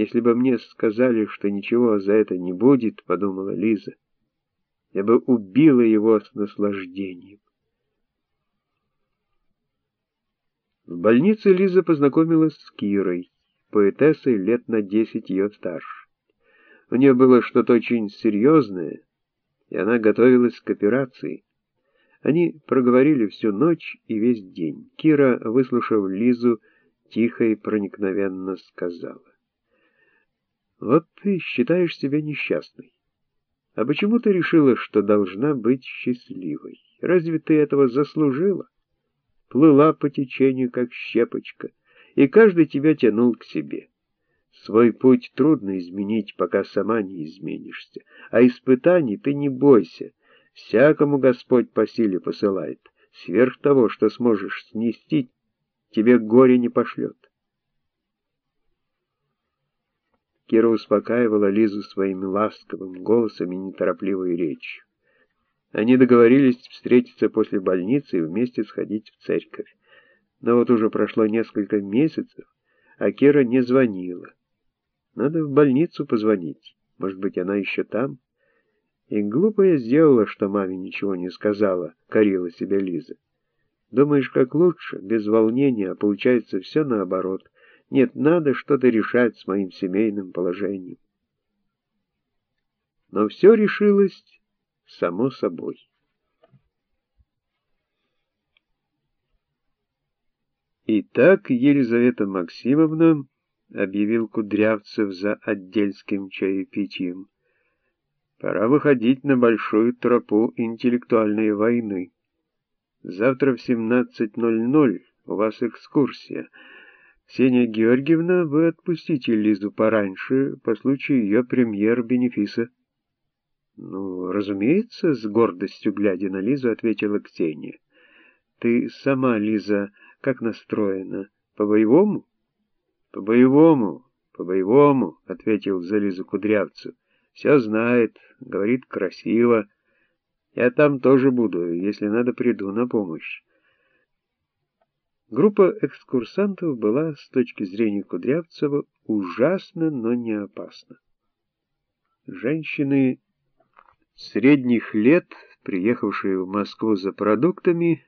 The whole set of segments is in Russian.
Если бы мне сказали, что ничего за это не будет, — подумала Лиза, — я бы убила его с наслаждением. В больнице Лиза познакомилась с Кирой, поэтессой лет на десять ее старше. У нее было что-то очень серьезное, и она готовилась к операции. Они проговорили всю ночь и весь день. Кира, выслушав Лизу, тихо и проникновенно сказала. «Вот ты считаешь себя несчастной. А почему ты решила, что должна быть счастливой? Разве ты этого заслужила? Плыла по течению, как щепочка, и каждый тебя тянул к себе. Свой путь трудно изменить, пока сама не изменишься. А испытаний ты не бойся. Всякому Господь по силе посылает. Сверх того, что сможешь снести, тебе горе не пошлет. Кира успокаивала Лизу своим ласковым голосом и неторопливой речью. Они договорились встретиться после больницы и вместе сходить в церковь. Но вот уже прошло несколько месяцев, а Кира не звонила. Надо в больницу позвонить. Может быть, она еще там? И глупо я сделала, что маме ничего не сказала, корила себя Лиза. Думаешь, как лучше, без волнения, а получается все наоборот. Нет, надо что-то решать с моим семейным положением. Но все решилось само собой. Итак, Елизавета Максимовна объявил Кудрявцев за отдельским чаепитием. Пора выходить на большую тропу интеллектуальной войны. Завтра в 17.00 у вас экскурсия. Ксения Георгиевна, вы отпустите Лизу пораньше, по случаю ее премьер-бенефиса. Ну, разумеется, с гордостью глядя на Лизу, ответила Ксения. Ты сама, Лиза, как настроена? По-боевому? «По-боевому, по-боевому», — ответил за Лизу Кудрявцев. «Все знает, говорит красиво. Я там тоже буду, если надо, приду на помощь». Группа экскурсантов была, с точки зрения Кудрявцева, ужасна, но не опасна. Женщины средних лет, приехавшие в Москву за продуктами,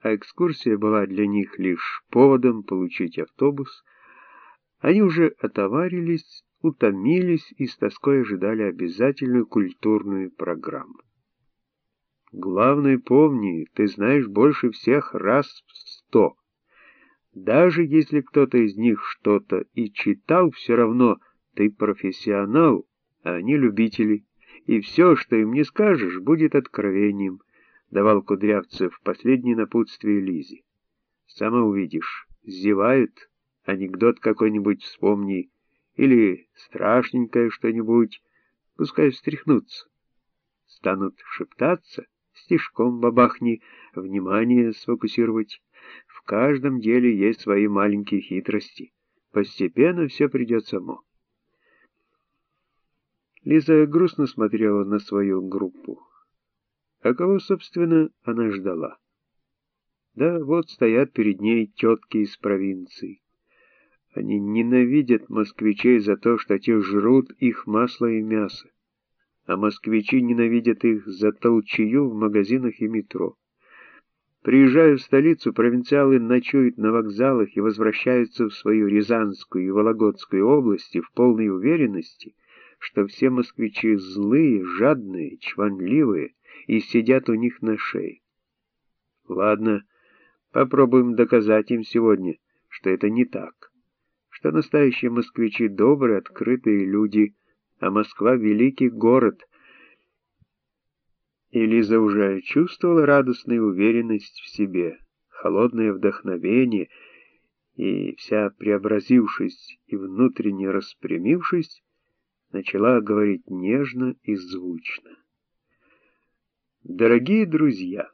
а экскурсия была для них лишь поводом получить автобус, они уже отоварились, утомились и с тоской ожидали обязательную культурную программу. Главное помни, ты знаешь больше всех раз в сто. Даже если кто-то из них что-то и читал, все равно ты профессионал, а они любители, и все, что им не скажешь, будет откровением, давал Кудрявцев последнее напутствие Лизе. Сама увидишь, зевают, анекдот какой-нибудь вспомни, или страшненькое что-нибудь, пускай встряхнутся. Станут шептаться, стишком бабахни, внимание сфокусировать. В каждом деле есть свои маленькие хитрости. Постепенно все придет само. Лиза грустно смотрела на свою группу. А кого, собственно, она ждала? Да, вот стоят перед ней тетки из провинции. Они ненавидят москвичей за то, что те жрут их масло и мясо, а москвичи ненавидят их за толчью в магазинах и метро. Приезжая в столицу, провинциалы ночуют на вокзалах и возвращаются в свою Рязанскую и Вологодскую области в полной уверенности, что все москвичи злые, жадные, чванливые и сидят у них на шее. Ладно, попробуем доказать им сегодня, что это не так что настоящие москвичи добрые, открытые люди, а Москва — великий город. И Лиза уже чувствовала радостную уверенность в себе, холодное вдохновение, и вся преобразившись и внутренне распрямившись, начала говорить нежно и звучно. Дорогие друзья,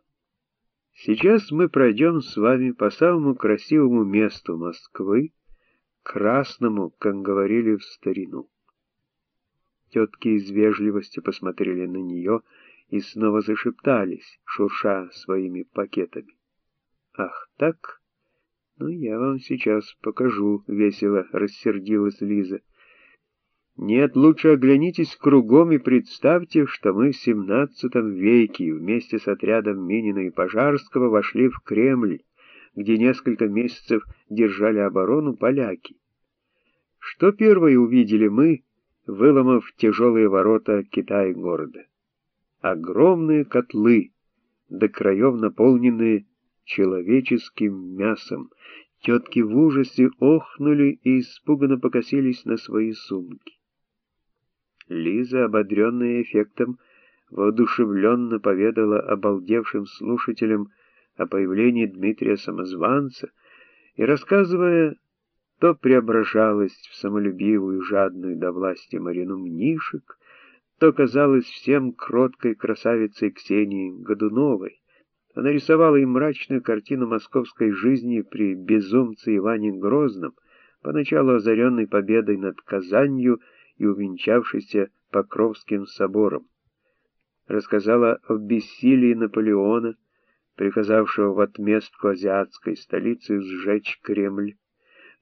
сейчас мы пройдем с вами по самому красивому месту Москвы, красному, как говорили в старину. Тетки из вежливости посмотрели на нее и снова зашептались, шурша своими пакетами. «Ах, так? Ну, я вам сейчас покажу», — весело рассердилась Лиза. Нет, лучше оглянитесь кругом и представьте, что мы в XVII веке вместе с отрядом Минина и Пожарского вошли в Кремль, где несколько месяцев держали оборону поляки. Что первое увидели мы, выломав тяжелые ворота Китая-города? Огромные котлы, до краев наполненные человеческим мясом. Тетки в ужасе охнули и испуганно покосились на свои сумки. Лиза, ободренная эффектом, воодушевленно поведала обалдевшим слушателям о появлении Дмитрия Самозванца и, рассказывая, то преображалась в самолюбивую, жадную до власти Марину Мнишек, то казалась всем кроткой красавицей Ксении Годуновой. Она рисовала им мрачную картину московской жизни при безумце Иване Грозном, поначалу озаренной победой над Казанью и увенчавшейся Покровским собором. Рассказала о бессилии Наполеона, приказавшего в отместку азиатской столицы сжечь Кремль,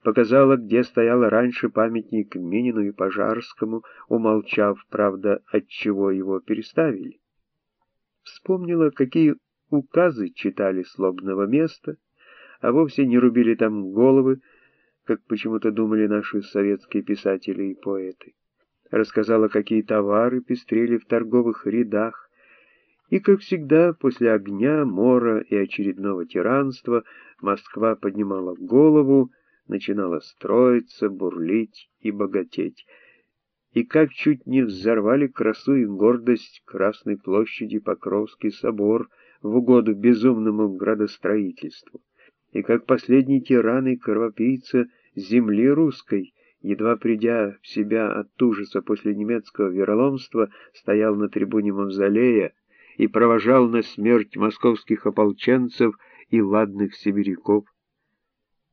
показала, где стоял раньше памятник Минину и Пожарскому, умолчав, правда, от чего его переставили. Вспомнила, какие указы читали с лобного места, а вовсе не рубили там головы, как почему-то думали наши советские писатели и поэты. Рассказала, какие товары пестрели в торговых рядах, и, как всегда, после огня, мора и очередного тиранства Москва поднимала голову, начинала строиться, бурлить и богатеть. И как чуть не взорвали красу и гордость Красной площади Покровский собор в угоду безумному градостроительству, и как последний тиран и кровопийца земли русской, едва придя в себя от ужаса после немецкого вероломства, стоял на трибуне Мавзолея и провожал на смерть московских ополченцев и ладных сибиряков,